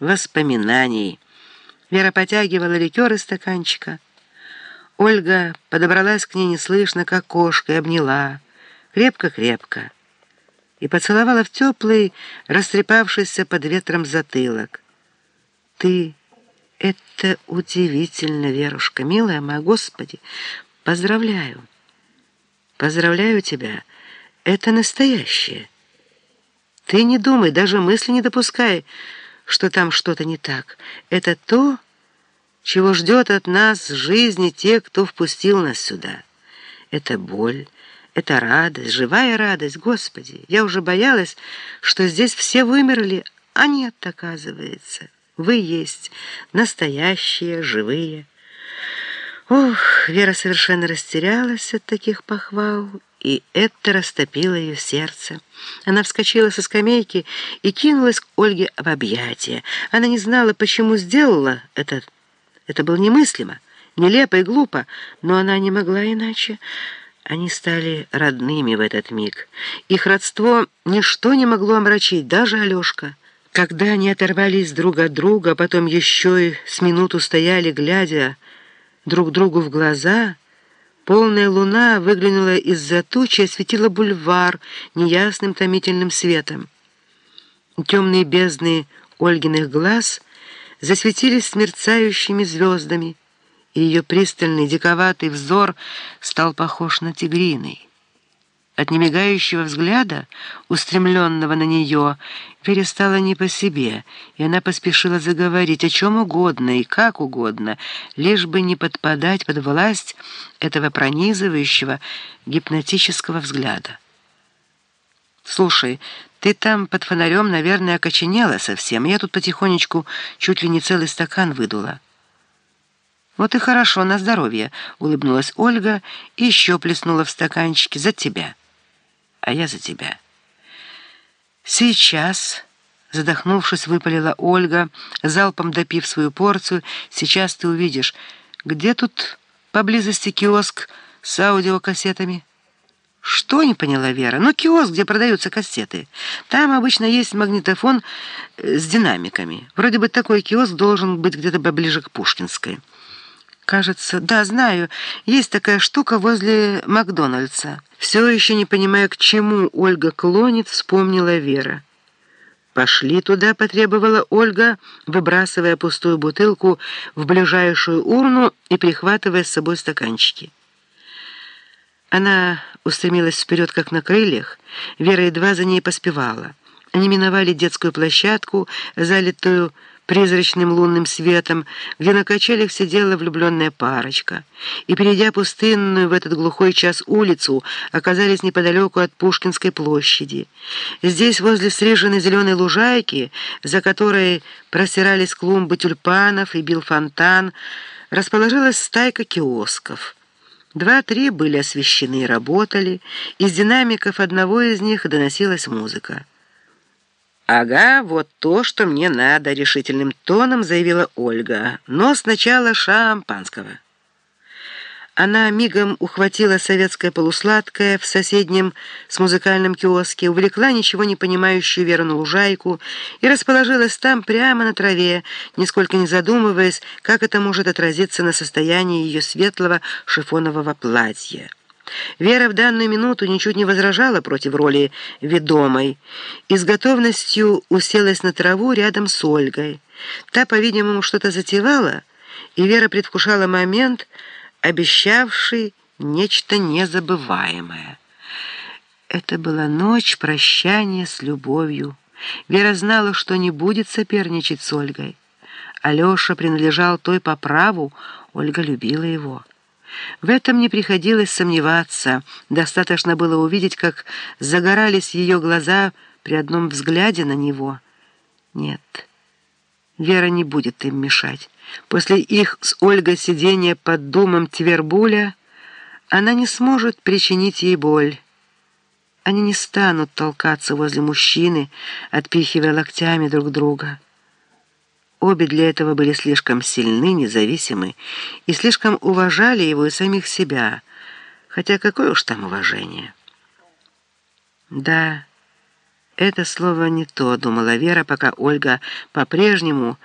воспоминаний. Вера потягивала ликер из стаканчика. Ольга подобралась к ней неслышно, как кошка, и обняла. Крепко-крепко. И поцеловала в теплый, растрепавшийся под ветром затылок. «Ты...» «Это удивительно, Верушка, милая моя, Господи! Поздравляю! Поздравляю тебя! Это настоящее! Ты не думай, даже мысли не допускай, что там что-то не так. Это то, чего ждет от нас жизни те, кто впустил нас сюда. Это боль, это радость, живая радость, Господи! Я уже боялась, что здесь все вымерли, а нет, оказывается». Вы есть настоящие, живые. Ох, Вера совершенно растерялась от таких похвал, и это растопило ее сердце. Она вскочила со скамейки и кинулась к Ольге в объятия. Она не знала, почему сделала это. Это было немыслимо, нелепо и глупо, но она не могла иначе. Они стали родными в этот миг. Их родство ничто не могло омрачить, даже Алешка. Когда они оторвались друг от друга, а потом еще и с минуту стояли, глядя друг другу в глаза, полная луна выглянула из-за тучи и осветила бульвар неясным томительным светом. Темные бездны Ольгиных глаз засветились смерцающими звездами, и ее пристальный диковатый взор стал похож на тигриный. От немигающего взгляда, устремленного на нее, Вере стало не по себе, и она поспешила заговорить о чем угодно и как угодно, лишь бы не подпадать под власть этого пронизывающего гипнотического взгляда. «Слушай, ты там под фонарем, наверное, окоченела совсем, я тут потихонечку чуть ли не целый стакан выдула». «Вот и хорошо, на здоровье», — улыбнулась Ольга и еще плеснула в стаканчике за тебя а я за тебя». «Сейчас», — задохнувшись, выпалила Ольга, залпом допив свою порцию, «сейчас ты увидишь, где тут поблизости киоск с аудиокассетами?» «Что?» — не поняла Вера. «Ну, киоск, где продаются кассеты. Там обычно есть магнитофон э, с динамиками. Вроде бы такой киоск должен быть где-то поближе к Пушкинской». «Кажется, да, знаю, есть такая штука возле Макдональдса». Все еще не понимая, к чему Ольга клонит, вспомнила Вера. «Пошли туда», — потребовала Ольга, выбрасывая пустую бутылку в ближайшую урну и прихватывая с собой стаканчики. Она устремилась вперед, как на крыльях. Вера едва за ней поспевала. Они миновали детскую площадку, залитую призрачным лунным светом, где на качелях сидела влюбленная парочка, и, перейдя пустынную в этот глухой час улицу, оказались неподалеку от Пушкинской площади. Здесь, возле среженной зеленой лужайки, за которой просирались клумбы тюльпанов и бил фонтан, расположилась стайка киосков. Два-три были освещены и работали, из динамиков одного из них доносилась музыка. «Ага, вот то, что мне надо», — решительным тоном заявила Ольга. «Но сначала шампанского». Она мигом ухватила советское полусладкое в соседнем с музыкальным киоске, увлекла ничего не понимающую Веру на лужайку и расположилась там прямо на траве, нисколько не задумываясь, как это может отразиться на состоянии ее светлого шифонового платья. Вера в данную минуту ничуть не возражала против роли ведомой и с готовностью уселась на траву рядом с Ольгой. Та, по-видимому, что-то затевала, и Вера предвкушала момент, обещавший нечто незабываемое. Это была ночь прощания с любовью. Вера знала, что не будет соперничать с Ольгой. Алеша принадлежал той по праву, Ольга любила его. В этом не приходилось сомневаться. Достаточно было увидеть, как загорались ее глаза при одном взгляде на него. Нет, Вера не будет им мешать. После их с Ольгой сидения под думом Твербуля она не сможет причинить ей боль. Они не станут толкаться возле мужчины, отпихивая локтями друг друга. Обе для этого были слишком сильны, независимы и слишком уважали его и самих себя, хотя какое уж там уважение. Да, Это слово не то, думала Вера, пока Ольга по-прежнему